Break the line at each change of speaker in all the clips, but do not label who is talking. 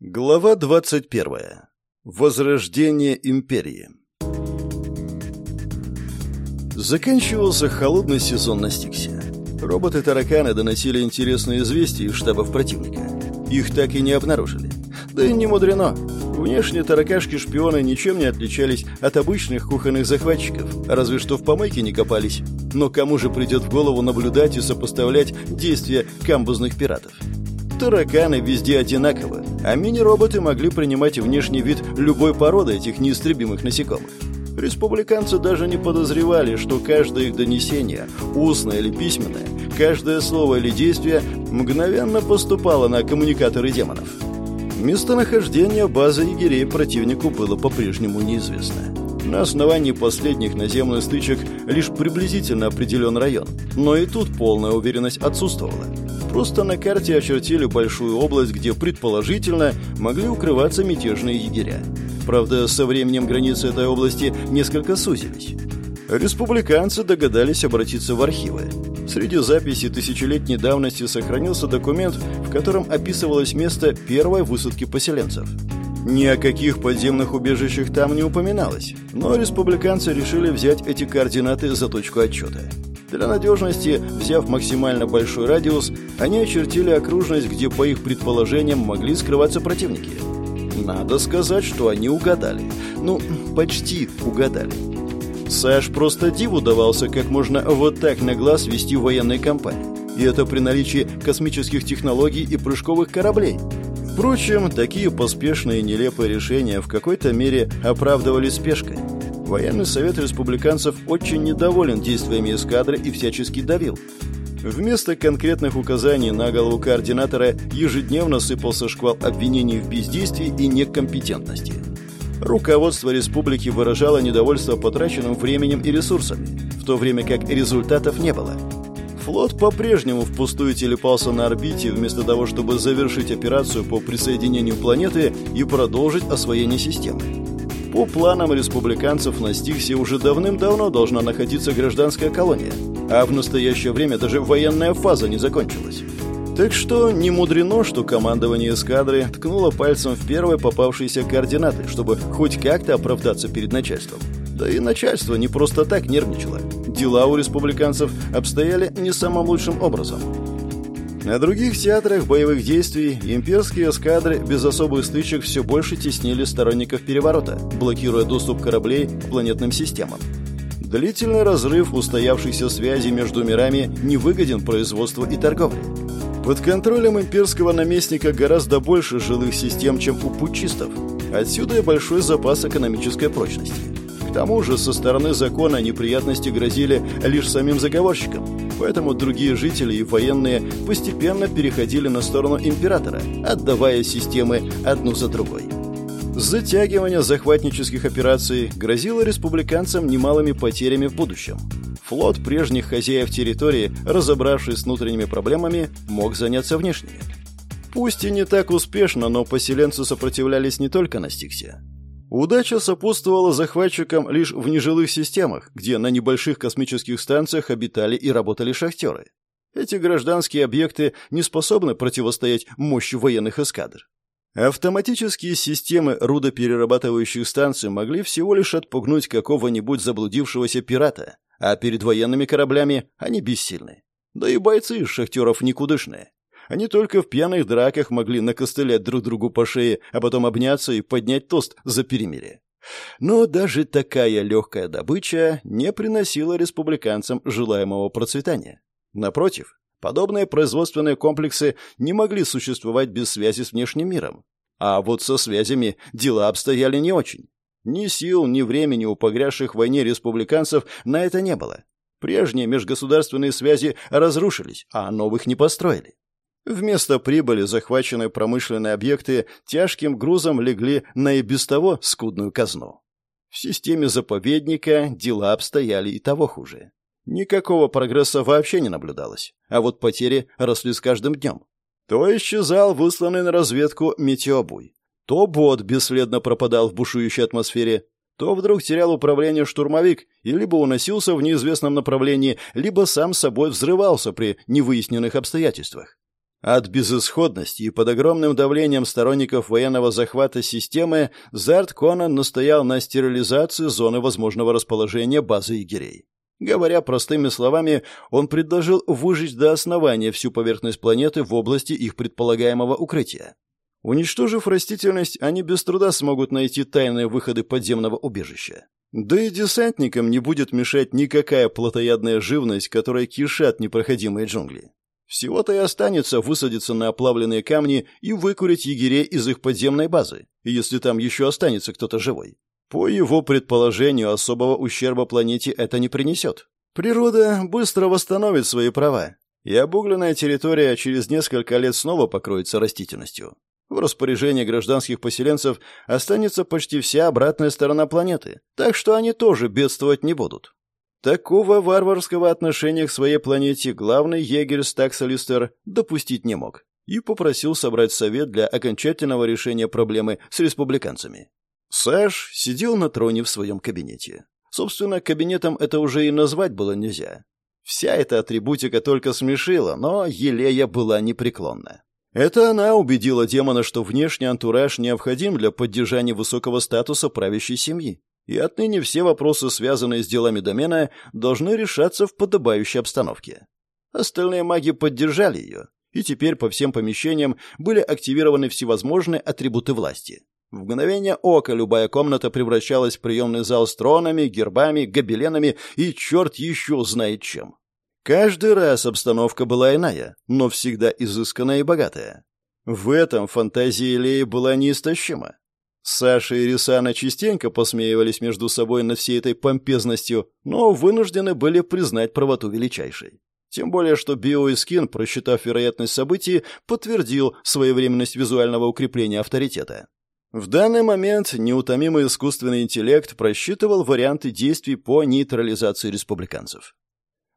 Глава 21. Возрождение империи. Заканчивался холодный сезон на Стиксе. Роботы-тараканы доносили интересные известия из штабов противника. Их так и не обнаружили. Да и не мудрено. Внешне таракашки-шпионы ничем не отличались от обычных кухонных захватчиков, разве что в помойке не копались. Но кому же придет в голову наблюдать и сопоставлять действия камбузных пиратов? Тараканы везде одинаковы, а мини-роботы могли принимать внешний вид любой породы этих неистребимых насекомых. Республиканцы даже не подозревали, что каждое их донесение, устное или письменное, каждое слово или действие мгновенно поступало на коммуникаторы демонов. Местонахождение базы егерей противнику было по-прежнему неизвестно. На основании последних наземных стычек лишь приблизительно определен район, но и тут полная уверенность отсутствовала. Просто на карте очертили большую область, где предположительно могли укрываться мятежные егеря. Правда, со временем границы этой области несколько сузились. Республиканцы догадались обратиться в архивы. Среди записей тысячелетней давности сохранился документ, в котором описывалось место первой высадки поселенцев. Ни о каких подземных убежищах там не упоминалось, но республиканцы решили взять эти координаты за точку отчета. Для надежности, взяв максимально большой радиус, они очертили окружность, где, по их предположениям, могли скрываться противники. Надо сказать, что они угадали. Ну, почти угадали. Саш просто диву давался, как можно вот так на глаз вести военные кампании. И это при наличии космических технологий и прыжковых кораблей. Впрочем, такие поспешные и нелепые решения в какой-то мере оправдывали спешкой. Военный совет республиканцев очень недоволен действиями эскадры и всячески давил. Вместо конкретных указаний на голову координатора ежедневно сыпался шквал обвинений в бездействии и некомпетентности. Руководство республики выражало недовольство потраченным временем и ресурсами, в то время как результатов не было. Флот по-прежнему впустую телепался на орбите, вместо того, чтобы завершить операцию по присоединению планеты и продолжить освоение системы. По планам республиканцев на Стиксе уже давным-давно должна находиться гражданская колония, а в настоящее время даже военная фаза не закончилась. Так что не мудрено, что командование эскадры ткнуло пальцем в первые попавшиеся координаты, чтобы хоть как-то оправдаться перед начальством. Да и начальство не просто так нервничало. Дела у республиканцев обстояли не самым лучшим образом. На других театрах боевых действий имперские эскадры без особых стычек все больше теснили сторонников переворота, блокируя доступ кораблей к планетным системам. Длительный разрыв устоявшихся связей между мирами невыгоден производству и торговле. Под контролем имперского наместника гораздо больше жилых систем, чем у путчистов. Отсюда и большой запас экономической прочности. Тому же со стороны закона неприятности грозили лишь самим заговорщикам, поэтому другие жители и военные постепенно переходили на сторону императора, отдавая системы одну за другой. Затягивание захватнических операций грозило республиканцам немалыми потерями в будущем. Флот прежних хозяев территории, разобравшись с внутренними проблемами, мог заняться внешними. Пусть и не так успешно, но поселенцы сопротивлялись не только на Стиксе. Удача сопутствовала захватчикам лишь в нежилых системах, где на небольших космических станциях обитали и работали шахтеры. Эти гражданские объекты не способны противостоять мощи военных эскадр. Автоматические системы рудоперерабатывающих станций могли всего лишь отпугнуть какого-нибудь заблудившегося пирата, а перед военными кораблями они бессильны. Да и бойцы из шахтеров никудышные. Они только в пьяных драках могли накостылять друг другу по шее, а потом обняться и поднять тост за перемирие. Но даже такая легкая добыча не приносила республиканцам желаемого процветания. Напротив, подобные производственные комплексы не могли существовать без связи с внешним миром. А вот со связями дела обстояли не очень. Ни сил, ни времени у погрязших в войне республиканцев на это не было. Прежние межгосударственные связи разрушились, а новых не построили. Вместо прибыли захваченные промышленные объекты тяжким грузом легли на и без того скудную казну. В системе заповедника дела обстояли и того хуже. Никакого прогресса вообще не наблюдалось, а вот потери росли с каждым днем. То исчезал высланный на разведку метеобуй, то бот бесследно пропадал в бушующей атмосфере, то вдруг терял управление штурмовик и либо уносился в неизвестном направлении, либо сам собой взрывался при невыясненных обстоятельствах. От безысходности и под огромным давлением сторонников военного захвата системы Зарт Конан настоял на стерилизации зоны возможного расположения базы егерей. Говоря простыми словами, он предложил выжечь до основания всю поверхность планеты в области их предполагаемого укрытия. Уничтожив растительность, они без труда смогут найти тайные выходы подземного убежища. Да и десантникам не будет мешать никакая плотоядная живность, которая кишат непроходимые джунгли. Всего-то и останется высадиться на оплавленные камни и выкурить егерей из их подземной базы, если там еще останется кто-то живой. По его предположению, особого ущерба планете это не принесет. Природа быстро восстановит свои права, и обугленная территория через несколько лет снова покроется растительностью. В распоряжении гражданских поселенцев останется почти вся обратная сторона планеты, так что они тоже бедствовать не будут. Такого варварского отношения к своей планете главный егерь Стаксалистер допустить не мог и попросил собрать совет для окончательного решения проблемы с республиканцами. Саш сидел на троне в своем кабинете. Собственно, кабинетом это уже и назвать было нельзя. Вся эта атрибутика только смешила, но Елея была непреклонна. Это она убедила демона, что внешний антураж необходим для поддержания высокого статуса правящей семьи и отныне все вопросы, связанные с делами домена, должны решаться в подобающей обстановке. Остальные маги поддержали ее, и теперь по всем помещениям были активированы всевозможные атрибуты власти. В мгновение ока любая комната превращалась в приемный зал с тронами, гербами, гобеленами и черт еще знает чем. Каждый раз обстановка была иная, но всегда изысканная и богатая. В этом фантазия Илеи была неистощима. Саша и Рисана частенько посмеивались между собой над всей этой помпезностью, но вынуждены были признать правоту величайшей. Тем более, что Биоискин, просчитав вероятность событий, подтвердил своевременность визуального укрепления авторитета. В данный момент неутомимый искусственный интеллект просчитывал варианты действий по нейтрализации республиканцев.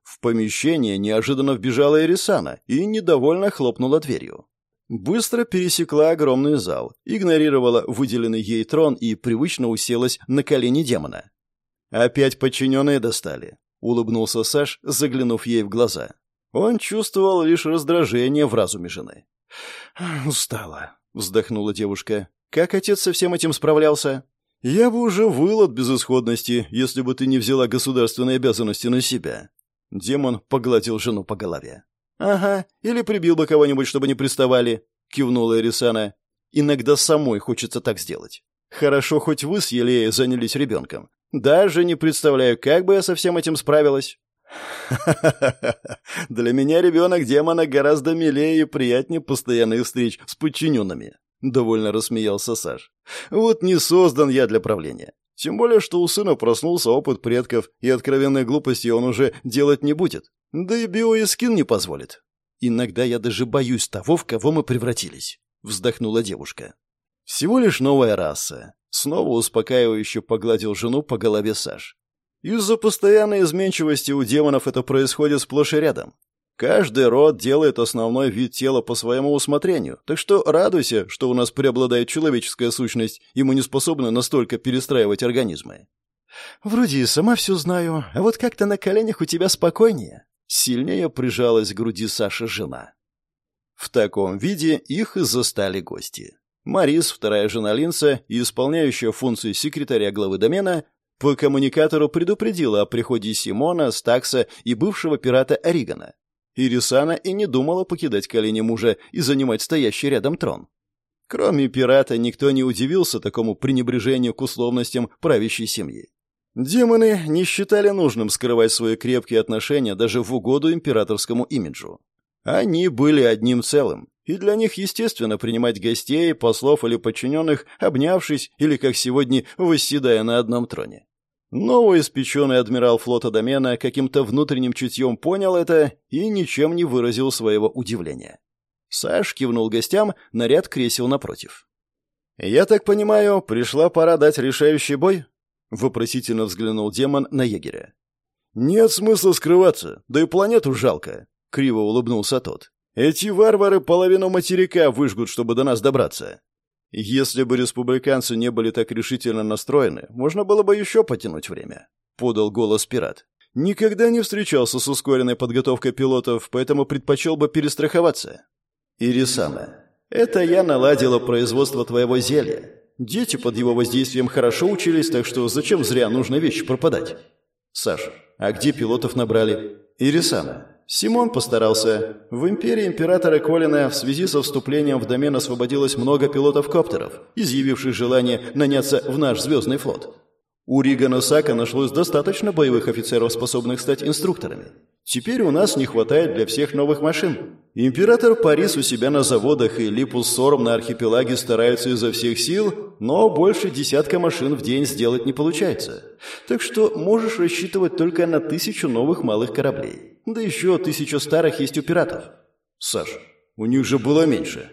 В помещение неожиданно вбежала Ирисана и недовольно хлопнула дверью. Быстро пересекла огромный зал, игнорировала выделенный ей трон и привычно уселась на колени демона. «Опять подчиненные достали», — улыбнулся Саш, заглянув ей в глаза. Он чувствовал лишь раздражение в разуме жены. «Устала», — вздохнула девушка. «Как отец со всем этим справлялся?» «Я бы уже выл от безысходности, если бы ты не взяла государственные обязанности на себя». Демон погладил жену по голове. «Ага, или прибил бы кого-нибудь, чтобы не приставали», — кивнула Эрисана. «Иногда самой хочется так сделать. Хорошо, хоть вы с Елеей занялись ребенком. Даже не представляю, как бы я со всем этим справилась». Для меня ребенок демона гораздо милее и приятнее постоянных встреч с подчиненными», — довольно рассмеялся Саш. «Вот не создан я для правления. Тем более, что у сына проснулся опыт предков, и откровенной глупости он уже делать не будет. Да и биоискин не позволит. Иногда я даже боюсь того, в кого мы превратились, вздохнула девушка. Всего лишь новая раса. Снова успокаивающе погладил жену по голове Саш. Из-за постоянной изменчивости у демонов это происходит сплошь и рядом. Каждый род делает основной вид тела по своему усмотрению, так что радуйся, что у нас преобладает человеческая сущность, и мы не способны настолько перестраивать организмы. Вроде и сама все знаю, а вот как-то на коленях у тебя спокойнее. Сильнее прижалась к груди Саши жена. В таком виде их и застали гости. Марис, вторая жена Линса и исполняющая функции секретаря главы домена, по коммуникатору предупредила о приходе Симона, Стакса и бывшего пирата Оригана. Ирисана и не думала покидать колени мужа и занимать стоящий рядом трон. Кроме пирата, никто не удивился такому пренебрежению к условностям правящей семьи. Демоны не считали нужным скрывать свои крепкие отношения даже в угоду императорскому имиджу. Они были одним целым, и для них естественно принимать гостей, послов или подчиненных, обнявшись или, как сегодня, восседая на одном троне. Новоиспеченный адмирал флота домена каким-то внутренним чутьем понял это и ничем не выразил своего удивления. Саш кивнул гостям на ряд кресел напротив. «Я так понимаю, пришла пора дать решающий бой?» — вопросительно взглянул демон на егеря. «Нет смысла скрываться, да и планету жалко», — криво улыбнулся тот. «Эти варвары половину материка выжгут, чтобы до нас добраться. Если бы республиканцы не были так решительно настроены, можно было бы еще потянуть время», — подал голос пират. «Никогда не встречался с ускоренной подготовкой пилотов, поэтому предпочел бы перестраховаться». Ирисана, это я наладила производство твоего зелья. Дети под его воздействием хорошо учились, так что зачем зря нужно вещи пропадать? Саша, а где пилотов набрали? Ирисана. Симон постарался. В империи императора Колина в связи со вступлением в домен освободилось много пилотов-коптеров, изъявивших желание наняться в наш звездный флот. У Ригана Сака нашлось достаточно боевых офицеров, способных стать инструкторами. Теперь у нас не хватает для всех новых машин. Император Парис у себя на заводах и Липус Сором на архипелаге стараются изо всех сил, но больше десятка машин в день сделать не получается. Так что можешь рассчитывать только на тысячу новых малых кораблей. Да еще тысячу старых есть у пиратов. Саш, у них же было меньше.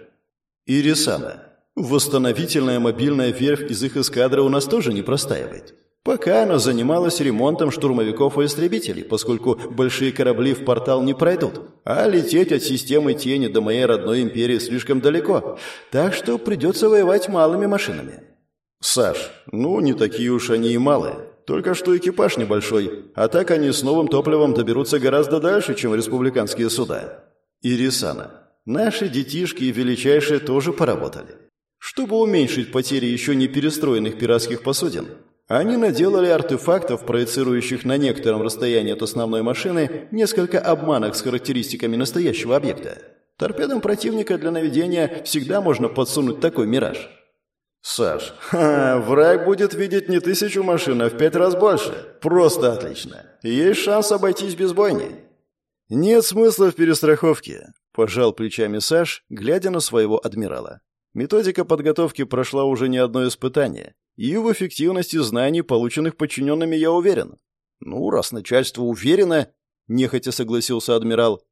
Ирисана. Восстановительная мобильная верфь из их эскадры у нас тоже не простаивает. Пока она занималась ремонтом штурмовиков и истребителей, поскольку большие корабли в портал не пройдут, а лететь от системы тени до моей родной империи слишком далеко, так что придется воевать малыми машинами. Саш, ну не такие уж они и малые. Только что экипаж небольшой, а так они с новым топливом доберутся гораздо дальше, чем республиканские суда. Ирисана, наши детишки и величайшие тоже поработали. Чтобы уменьшить потери еще не перестроенных пиратских посудин, они наделали артефактов, проецирующих на некотором расстоянии от основной машины несколько обманок с характеристиками настоящего объекта. Торпедам противника для наведения всегда можно подсунуть такой мираж. «Саш, ха, враг будет видеть не тысячу машин, а в пять раз больше. Просто отлично. Есть шанс обойтись без бойни». «Нет смысла в перестраховке», – пожал плечами Саш, глядя на своего адмирала. Методика подготовки прошла уже не одно испытание, и в эффективности знаний, полученных подчиненными, я уверен. Ну, раз начальство уверено, нехотя согласился адмирал,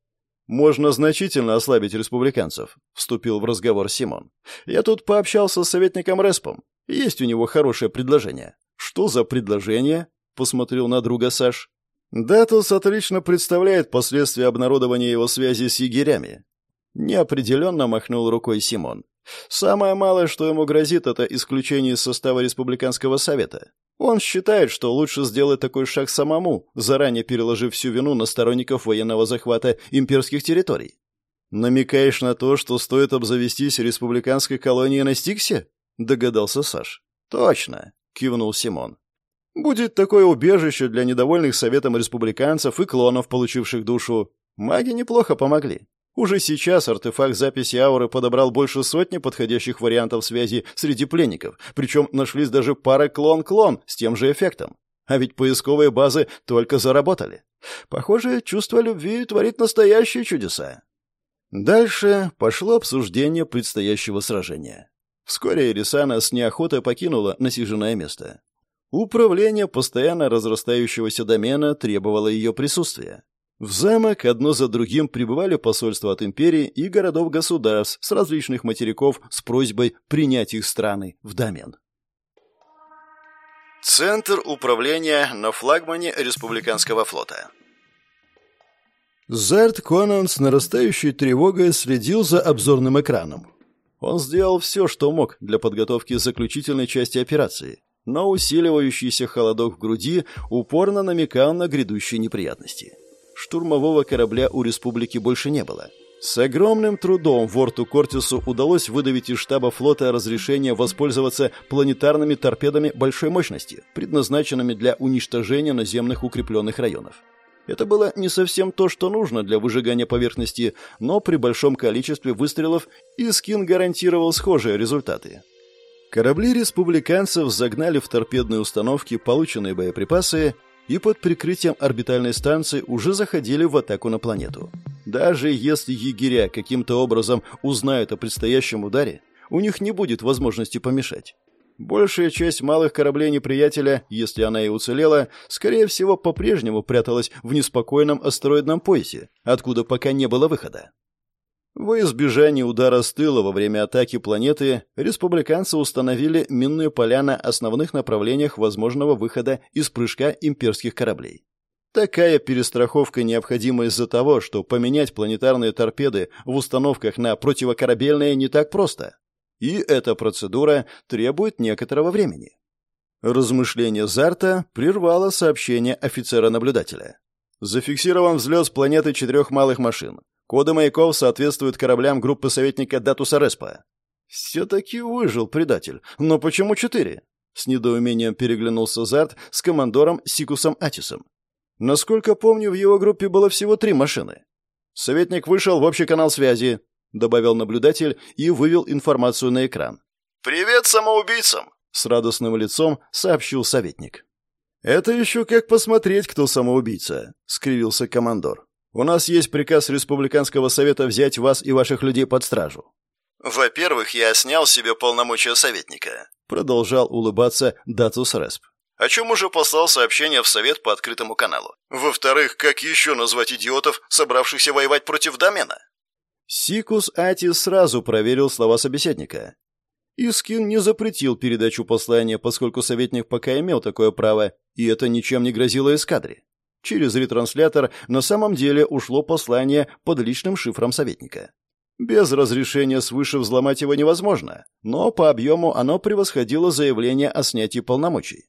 можно значительно ослабить республиканцев, вступил в разговор Симон. Я тут пообщался с советником Респом. Есть у него хорошее предложение. Что за предложение? посмотрел на друга Саш. Датус отлично представляет последствия обнародования его связи с егерями. Неопределенно махнул рукой Симон. Самое малое, что ему грозит, это исключение из состава Республиканского совета. Он считает, что лучше сделать такой шаг самому, заранее переложив всю вину на сторонников военного захвата имперских территорий. «Намекаешь на то, что стоит обзавестись республиканской колонией на Стиксе?» — догадался Саш. «Точно», — кивнул Симон. «Будет такое убежище для недовольных советом республиканцев и клонов, получивших душу. Маги неплохо помогли. Уже сейчас артефакт записи ауры подобрал больше сотни подходящих вариантов связи среди пленников, причем нашлись даже пара клон-клон с тем же эффектом. А ведь поисковые базы только заработали. Похоже, чувство любви творит настоящие чудеса. Дальше пошло обсуждение предстоящего сражения. Вскоре Ирисана с неохотой покинула насиженное место. Управление постоянно разрастающегося домена требовало ее присутствия. В замок одно за другим прибывали посольства от империи и городов-государств с различных материков с просьбой принять их страны в домен. Центр управления на флагмане Республиканского флота. Зарт Конан с нарастающей тревогой следил за обзорным экраном. Он сделал все, что мог для подготовки заключительной части операции, но усиливающийся холодок в груди упорно намекал на грядущие неприятности штурмового корабля у республики больше не было. С огромным трудом Ворту Кортису удалось выдавить из штаба флота разрешение воспользоваться планетарными торпедами большой мощности, предназначенными для уничтожения наземных укрепленных районов. Это было не совсем то, что нужно для выжигания поверхности, но при большом количестве выстрелов Искин гарантировал схожие результаты. Корабли республиканцев загнали в торпедные установки полученные боеприпасы и под прикрытием орбитальной станции уже заходили в атаку на планету. Даже если егеря каким-то образом узнают о предстоящем ударе, у них не будет возможности помешать. Большая часть малых кораблей неприятеля, если она и уцелела, скорее всего, по-прежнему пряталась в неспокойном астероидном поясе, откуда пока не было выхода. Во избежание удара с тыла во время атаки планеты республиканцы установили минные поля на основных направлениях возможного выхода из прыжка имперских кораблей. Такая перестраховка необходима из-за того, что поменять планетарные торпеды в установках на противокорабельные не так просто. И эта процедура требует некоторого времени. Размышление Зарта прервало сообщение офицера-наблюдателя. Зафиксирован взлет с планеты четырех малых машин. Коды маяков соответствуют кораблям группы советника Датуса Респа. Все-таки выжил предатель. Но почему четыре? С недоумением переглянулся Зарт с командором Сикусом Атисом. Насколько помню, в его группе было всего три машины. Советник вышел в общий канал связи, добавил наблюдатель и вывел информацию на экран. «Привет самоубийцам!» — с радостным лицом сообщил советник. «Это еще как посмотреть, кто самоубийца», — скривился командор. «У нас есть приказ Республиканского совета взять вас и ваших людей под стражу». «Во-первых, я снял себе полномочия советника», — продолжал улыбаться Датус Респ. «О чем уже послал сообщение в совет по открытому каналу. Во-вторых, как еще назвать идиотов, собравшихся воевать против домена?» Сикус Ати сразу проверил слова собеседника. Искин не запретил передачу послания, поскольку советник пока имел такое право, и это ничем не грозило эскадре. Через ретранслятор на самом деле ушло послание под личным шифром советника. Без разрешения свыше взломать его невозможно, но по объему оно превосходило заявление о снятии полномочий.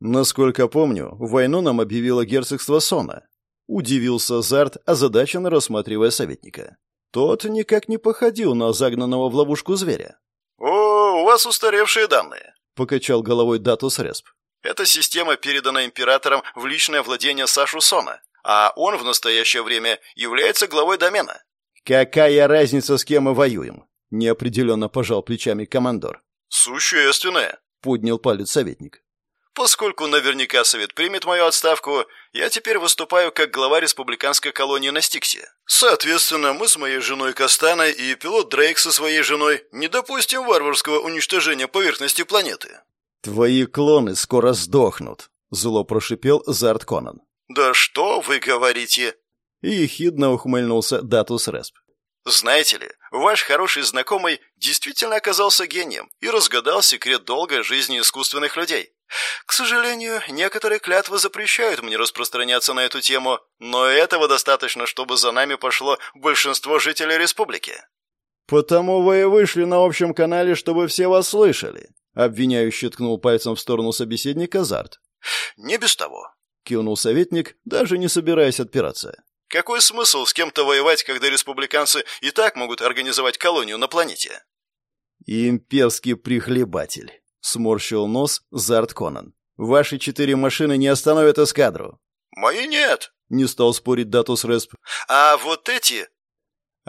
Насколько помню, войну нам объявило герцогство Сона. Удивился Зарт, озадаченно рассматривая советника. Тот никак не походил на загнанного в ловушку зверя. «О, у вас устаревшие данные», — покачал головой Датус Респ. «Эта система передана императором в личное владение Сашу Сона, а он в настоящее время является главой домена». «Какая разница, с кем мы воюем?» — неопределенно пожал плечами командор. «Существенная», — поднял палец советник. Поскольку наверняка Совет примет мою отставку, я теперь выступаю как глава республиканской колонии на Стиксе. Соответственно, мы с моей женой Кастаной и пилот Дрейк со своей женой не допустим варварского уничтожения поверхности планеты. Твои клоны скоро сдохнут, зло прошипел Зарт Конан. Да что вы говорите? И ехидно ухмыльнулся Датус Респ. Знаете ли, ваш хороший знакомый действительно оказался гением и разгадал секрет долгой жизни искусственных людей. К сожалению, некоторые клятвы запрещают мне распространяться на эту тему, но этого достаточно, чтобы за нами пошло большинство жителей республики. Потому вы и вышли на общем канале, чтобы все вас слышали, обвиняющий ткнул пальцем в сторону собеседника Зарт. Не без того, кивнул советник, даже не собираясь отпираться. Какой смысл с кем-то воевать, когда республиканцы и так могут организовать колонию на планете? Имперский прихлебатель. Сморщил нос Зарт Конан. «Ваши четыре машины не остановят эскадру». «Мои нет», — не стал спорить Датус Респ. «А вот эти...»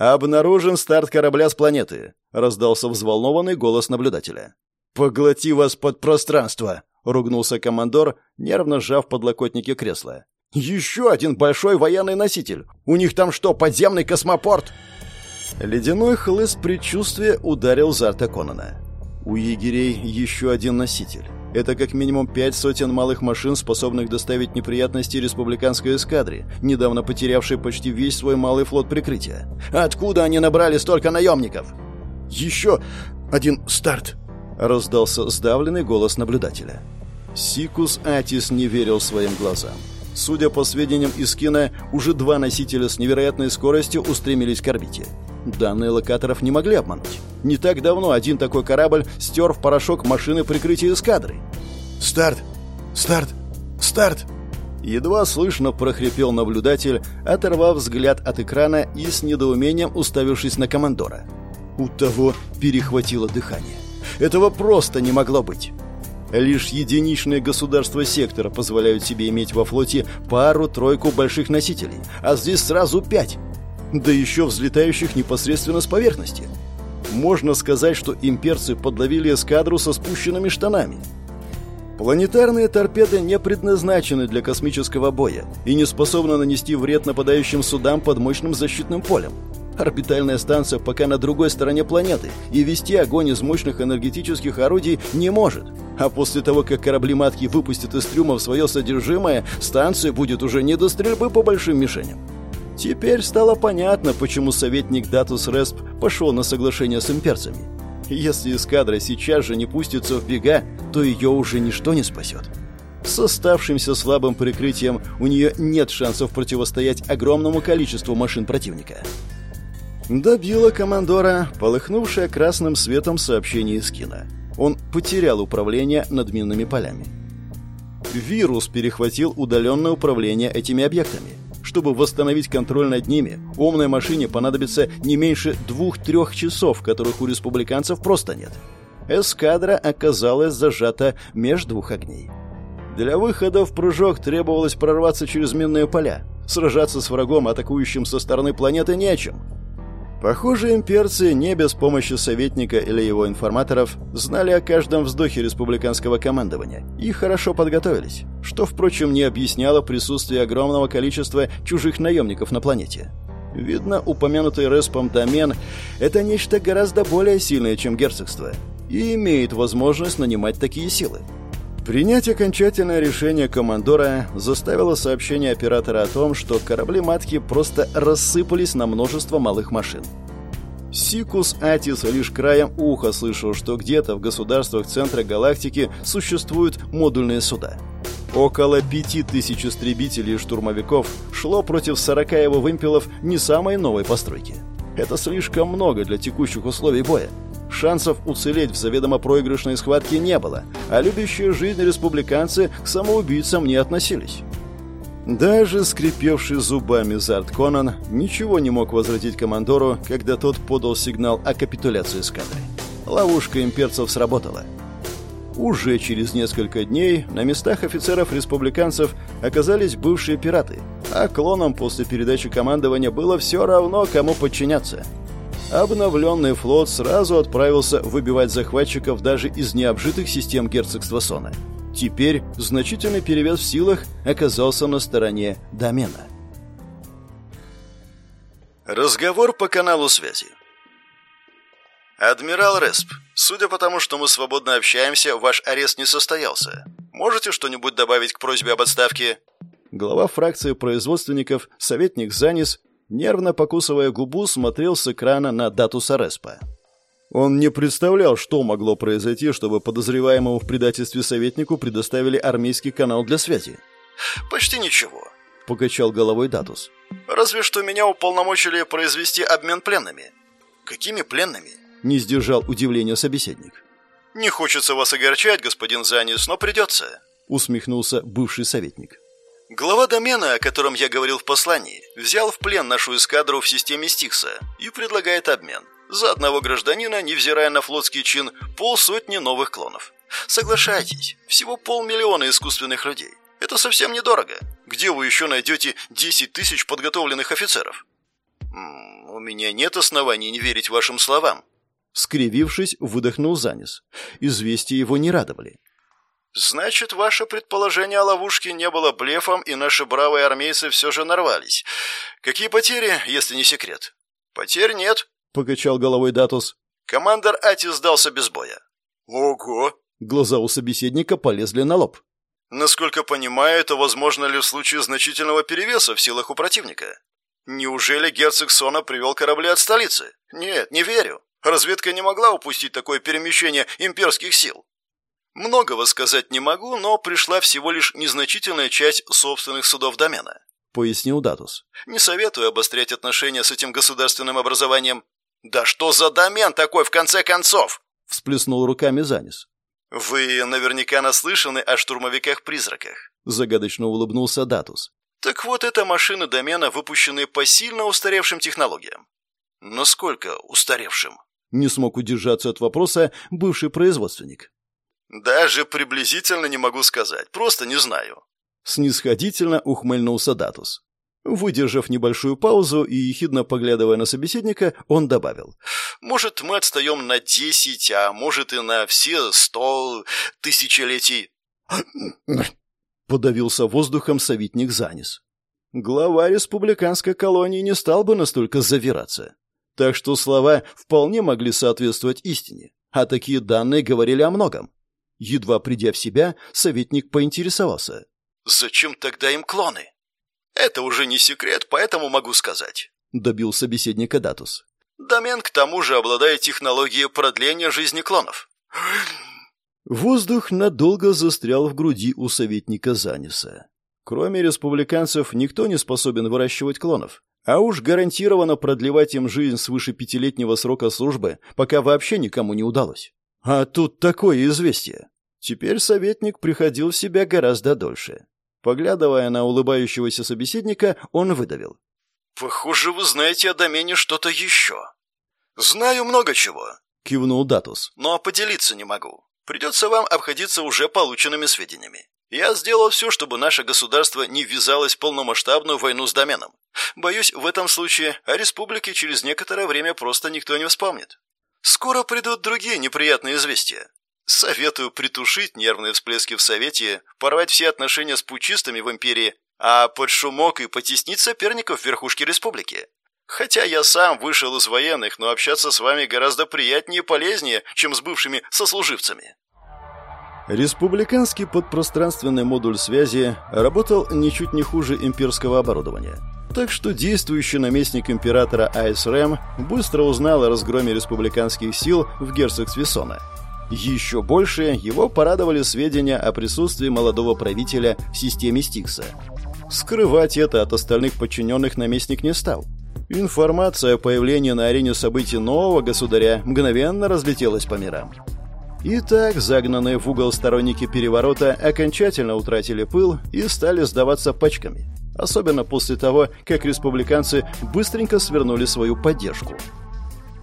«Обнаружен старт корабля с планеты», — раздался взволнованный голос наблюдателя. «Поглоти вас под пространство», — ругнулся командор, нервно сжав подлокотники кресла. «Еще один большой военный носитель! У них там что, подземный космопорт?» Ледяной хлыст предчувствия ударил Зарта Конана. У егерей еще один носитель. Это как минимум пять сотен малых машин, способных доставить неприятности республиканской эскадре, недавно потерявшей почти весь свой малый флот прикрытия. Откуда они набрали столько наемников? «Еще один старт!» — раздался сдавленный голос наблюдателя. Сикус Атис не верил своим глазам. Судя по сведениям из кино, уже два носителя с невероятной скоростью устремились к орбите. Данные локаторов не могли обмануть. Не так давно один такой корабль стер в порошок машины прикрытия эскадры. «Старт! Старт! Старт!» Едва слышно прохрипел наблюдатель, оторвав взгляд от экрана и с недоумением уставившись на командора. У того перехватило дыхание. Этого просто не могло быть. Лишь единичные государства сектора позволяют себе иметь во флоте пару-тройку больших носителей, а здесь сразу пять да еще взлетающих непосредственно с поверхности. Можно сказать, что имперцы подловили эскадру со спущенными штанами. Планетарные торпеды не предназначены для космического боя и не способны нанести вред нападающим судам под мощным защитным полем. Орбитальная станция пока на другой стороне планеты, и вести огонь из мощных энергетических орудий не может. А после того, как корабли-матки выпустят из трюмов свое содержимое, станция будет уже не до стрельбы по большим мишеням. Теперь стало понятно, почему советник Датус Респ пошел на соглашение с имперцами. Если эскадра сейчас же не пустится в бега, то ее уже ничто не спасет. С оставшимся слабым прикрытием у нее нет шансов противостоять огромному количеству машин противника. Добила командора, полыхнувшая красным светом сообщение из кино. Он потерял управление над минными полями. Вирус перехватил удаленное управление этими объектами чтобы восстановить контроль над ними, умной машине понадобится не меньше двух-трех часов, которых у республиканцев просто нет. Эскадра оказалась зажата меж двух огней. Для выхода в прыжок требовалось прорваться через минные поля. Сражаться с врагом, атакующим со стороны планеты, не о чем. Похоже, имперцы не без помощи советника или его информаторов знали о каждом вздохе республиканского командования и хорошо подготовились, что, впрочем, не объясняло присутствие огромного количества чужих наемников на планете. Видно, упомянутый Респом домен – это нечто гораздо более сильное, чем герцогство, и имеет возможность нанимать такие силы. Принять окончательное решение командора заставило сообщение оператора о том, что корабли-матки просто рассыпались на множество малых машин. Сикус Атис лишь краем уха слышал, что где-то в государствах центра галактики существуют модульные суда. Около пяти тысяч истребителей и штурмовиков шло против 40 его вымпелов не самой новой постройки. Это слишком много для текущих условий боя. Шансов уцелеть в заведомо проигрышной схватке не было, а любящие жизнь республиканцы к самоубийцам не относились. Даже скрипевший зубами Зарт Конан ничего не мог возвратить командору, когда тот подал сигнал о капитуляции эскадры. Ловушка имперцев сработала. Уже через несколько дней на местах офицеров-республиканцев оказались бывшие пираты, а клонам после передачи командования было все равно, кому подчиняться – обновленный флот сразу отправился выбивать захватчиков даже из необжитых систем герцогства Сона. Теперь значительный перевес в силах оказался на стороне домена. Разговор по каналу связи. «Адмирал Респ, судя по тому, что мы свободно общаемся, ваш арест не состоялся. Можете что-нибудь добавить к просьбе об отставке?» Глава фракции производственников, советник Занис, нервно покусывая губу, смотрел с экрана на дату Сареспа. Он не представлял, что могло произойти, чтобы подозреваемому в предательстве советнику предоставили армейский канал для связи. «Почти ничего», — покачал головой Датус. «Разве что меня уполномочили произвести обмен пленными». «Какими пленными?» — не сдержал удивления собеседник. «Не хочется вас огорчать, господин Занис, но придется», — усмехнулся бывший советник. Глава домена, о котором я говорил в послании, взял в плен нашу эскадру в системе Стикса и предлагает обмен. За одного гражданина, невзирая на флотский чин, полсотни новых клонов. Соглашайтесь, всего полмиллиона искусственных людей. Это совсем недорого. Где вы еще найдете 10 тысяч подготовленных офицеров? М -м, у меня нет оснований не верить вашим словам. Скривившись, выдохнул Занис. Известия его не радовали. «Значит, ваше предположение о ловушке не было блефом, и наши бравые армейцы все же нарвались. Какие потери, если не секрет?» «Потерь нет», — покачал головой Датус. «Командор Ати сдался без боя». «Ого!» Глаза у собеседника полезли на лоб. «Насколько понимаю, это возможно ли в случае значительного перевеса в силах у противника? Неужели герцог Сона привел корабли от столицы? Нет, не верю. Разведка не могла упустить такое перемещение имперских сил. Многого сказать не могу, но пришла всего лишь незначительная часть собственных судов домена. Пояснил Датус. Не советую обострять отношения с этим государственным образованием. Да что за домен такой в конце концов? Всплеснул руками Занис. Вы наверняка наслышаны о штурмовиках-призраках. Загадочно улыбнулся Датус. Так вот, это машины домена, выпущенные по сильно устаревшим технологиям. Насколько устаревшим? Не смог удержаться от вопроса бывший производственник. «Даже приблизительно не могу сказать, просто не знаю». Снисходительно ухмыльнулся Датус. Выдержав небольшую паузу и ехидно поглядывая на собеседника, он добавил. «Может, мы отстаем на десять, а может и на все сто тысячелетий». Подавился воздухом советник Занис. Глава республиканской колонии не стал бы настолько завираться. Так что слова вполне могли соответствовать истине, а такие данные говорили о многом. Едва придя в себя, советник поинтересовался. «Зачем тогда им клоны?» «Это уже не секрет, поэтому могу сказать», — добил собеседника Датус. «Домен к тому же обладает технологией продления жизни клонов». Воздух надолго застрял в груди у советника Заниса. Кроме республиканцев, никто не способен выращивать клонов. А уж гарантированно продлевать им жизнь свыше пятилетнего срока службы пока вообще никому не удалось. А тут такое известие. Теперь советник приходил в себя гораздо дольше. Поглядывая на улыбающегося собеседника, он выдавил. «Похоже, вы знаете о домене что-то еще». «Знаю много чего», — кивнул Датус, — «но поделиться не могу. Придется вам обходиться уже полученными сведениями. Я сделал все, чтобы наше государство не ввязалось в полномасштабную войну с доменом. Боюсь, в этом случае о республике через некоторое время просто никто не вспомнит. Скоро придут другие неприятные известия. Советую притушить нервные всплески в Совете, порвать все отношения с пучистами в империи, а под шумок и потеснить соперников в верхушке республики. Хотя я сам вышел из военных, но общаться с вами гораздо приятнее и полезнее, чем с бывшими сослуживцами. Республиканский подпространственный модуль связи работал ничуть не хуже имперского оборудования. Так что действующий наместник императора АСРМ быстро узнал о разгроме республиканских сил в герцогстве Сона. Еще больше его порадовали сведения о присутствии молодого правителя в системе Стикса. Скрывать это от остальных подчиненных наместник не стал. Информация о появлении на арене событий нового государя мгновенно разлетелась по мирам. Итак, загнанные в угол сторонники переворота окончательно утратили пыл и стали сдаваться пачками. Особенно после того, как республиканцы быстренько свернули свою поддержку.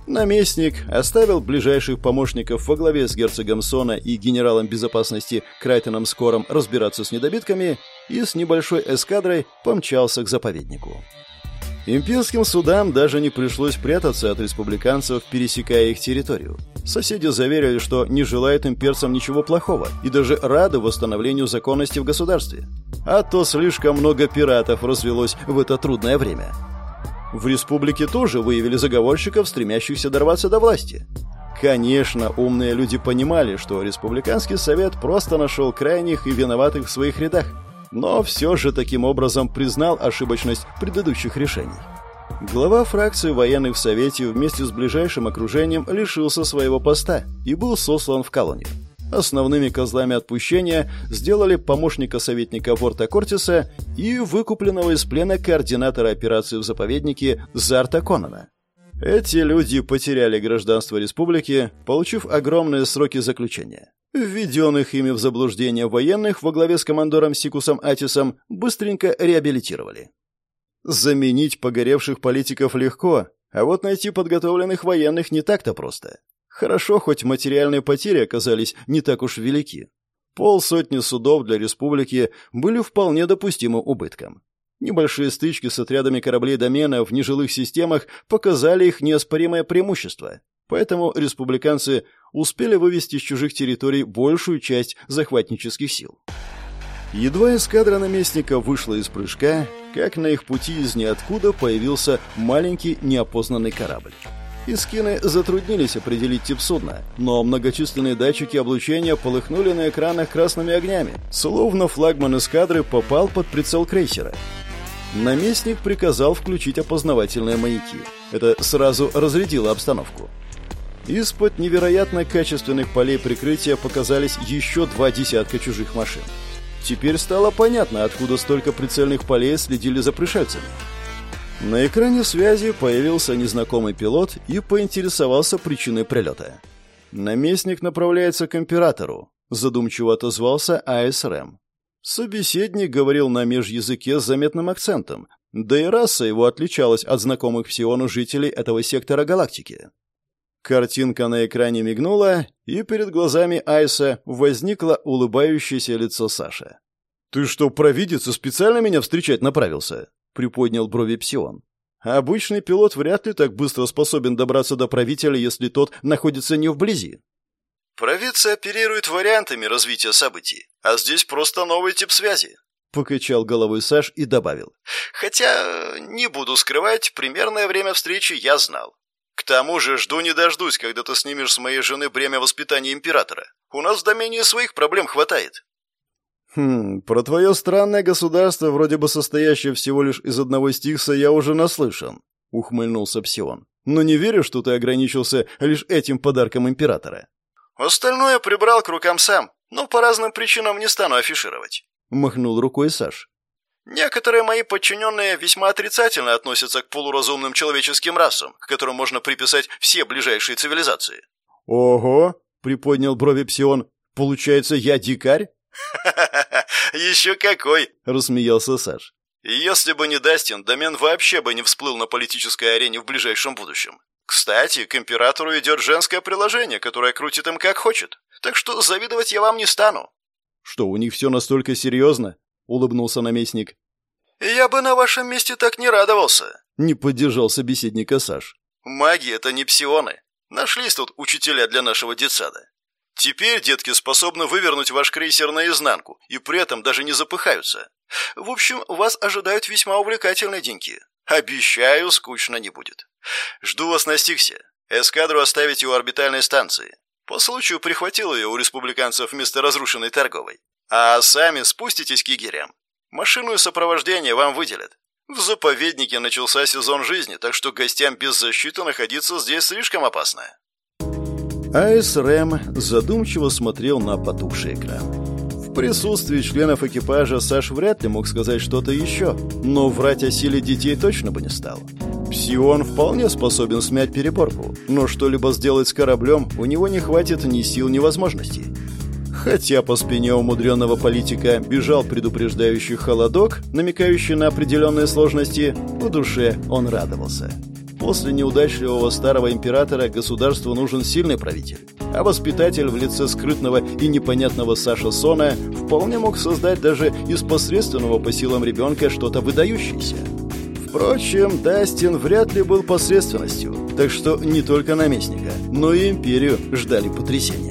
Наместник оставил ближайших помощников во главе с герцогом Сона и генералом безопасности Крайтоном Скором разбираться с недобитками и с небольшой эскадрой помчался к заповеднику. Имперским судам даже не пришлось прятаться от республиканцев, пересекая их территорию. Соседи заверили, что не желают имперцам ничего плохого и даже рады восстановлению законности в государстве. А то слишком много пиратов развелось в это трудное время. В республике тоже выявили заговорщиков, стремящихся дорваться до власти. Конечно, умные люди понимали, что республиканский совет просто нашел крайних и виноватых в своих рядах но все же таким образом признал ошибочность предыдущих решений. Глава фракции военных в Совете вместе с ближайшим окружением лишился своего поста и был сослан в колонию. Основными козлами отпущения сделали помощника советника Ворта Кортиса и выкупленного из плена координатора операции в заповеднике Зарта Конана. Эти люди потеряли гражданство республики, получив огромные сроки заключения. Введенных ими в заблуждение военных во главе с командором Сикусом Атисом быстренько реабилитировали. Заменить погоревших политиков легко, а вот найти подготовленных военных не так-то просто. Хорошо, хоть материальные потери оказались не так уж велики. Полсотни судов для республики были вполне допустимым убытком. Небольшие стычки с отрядами кораблей домена в нежилых системах показали их неоспоримое преимущество. Поэтому республиканцы успели вывести с чужих территорий большую часть захватнических сил. Едва эскадра наместника вышла из прыжка, как на их пути из ниоткуда появился маленький неопознанный корабль. Искины затруднились определить тип судна, но многочисленные датчики облучения полыхнули на экранах красными огнями, словно флагман эскадры попал под прицел крейсера. Наместник приказал включить опознавательные маяки. Это сразу разрядило обстановку. Из-под невероятно качественных полей прикрытия показались еще два десятка чужих машин. Теперь стало понятно, откуда столько прицельных полей следили за пришельцами. На экране связи появился незнакомый пилот и поинтересовался причиной прилета. «Наместник направляется к императору», — задумчиво отозвался АСРМ. Собеседник говорил на межязыке с заметным акцентом, да и раса его отличалась от знакомых Псиону жителей этого сектора галактики. Картинка на экране мигнула, и перед глазами Айса возникло улыбающееся лицо Саши. «Ты что, провидец специально меня встречать направился?» — приподнял брови Псион. «Обычный пилот вряд ли так быстро способен добраться до правителя, если тот находится не вблизи». «Провидцы оперируют вариантами развития событий, а здесь просто новый тип связи», — покачал головой Саш и добавил. «Хотя, не буду скрывать, примерное время встречи я знал. К тому же жду не дождусь, когда ты снимешь с моей жены бремя воспитания императора. У нас в домене своих проблем хватает. Хм, про твое странное государство, вроде бы состоящее всего лишь из одного стикса, я уже наслышан, ухмыльнулся Псион. Но не верю, что ты ограничился лишь этим подарком императора. Остальное прибрал к рукам сам, но по разным причинам не стану афишировать. Махнул рукой Саш. Некоторые мои подчиненные весьма отрицательно относятся к полуразумным человеческим расам, к которым можно приписать все ближайшие цивилизации. «Ого!» — приподнял брови Псион. «Получается, я дикарь?» Еще какой!» — рассмеялся Саш. «Если бы не Дастин, домен вообще бы не всплыл на политической арене в ближайшем будущем. Кстати, к императору идет женское приложение, которое крутит им как хочет. Так что завидовать я вам не стану». «Что, у них все настолько серьезно?» — улыбнулся наместник. «Я бы на вашем месте так не радовался», — не поддержал собеседника Саш. «Маги — это не псионы. Нашлись тут учителя для нашего детсада. Теперь детки способны вывернуть ваш крейсер наизнанку и при этом даже не запыхаются. В общем, вас ожидают весьма увлекательные деньки. Обещаю, скучно не будет. Жду вас на Стиксе. Эскадру оставите у орбитальной станции. По случаю прихватил ее у республиканцев вместо разрушенной торговой. А сами спуститесь к егерям. Машину и сопровождение вам выделят. В заповеднике начался сезон жизни, так что гостям без защиты находиться здесь слишком опасно. Айс Рэм задумчиво смотрел на потухший экран. В присутствии членов экипажа Саш вряд ли мог сказать что-то еще, но врать о силе детей точно бы не стал. Псион вполне способен смять переборку, но что-либо сделать с кораблем у него не хватит ни сил, ни возможностей. Хотя по спине умудренного политика бежал предупреждающий холодок, намекающий на определенные сложности, в душе он радовался. После неудачливого старого императора государству нужен сильный правитель, а воспитатель в лице скрытного и непонятного Саша Сона вполне мог создать даже из посредственного по силам ребенка что-то выдающееся. Впрочем, Дастин вряд ли был посредственностью, так что не только наместника, но и империю ждали потрясения.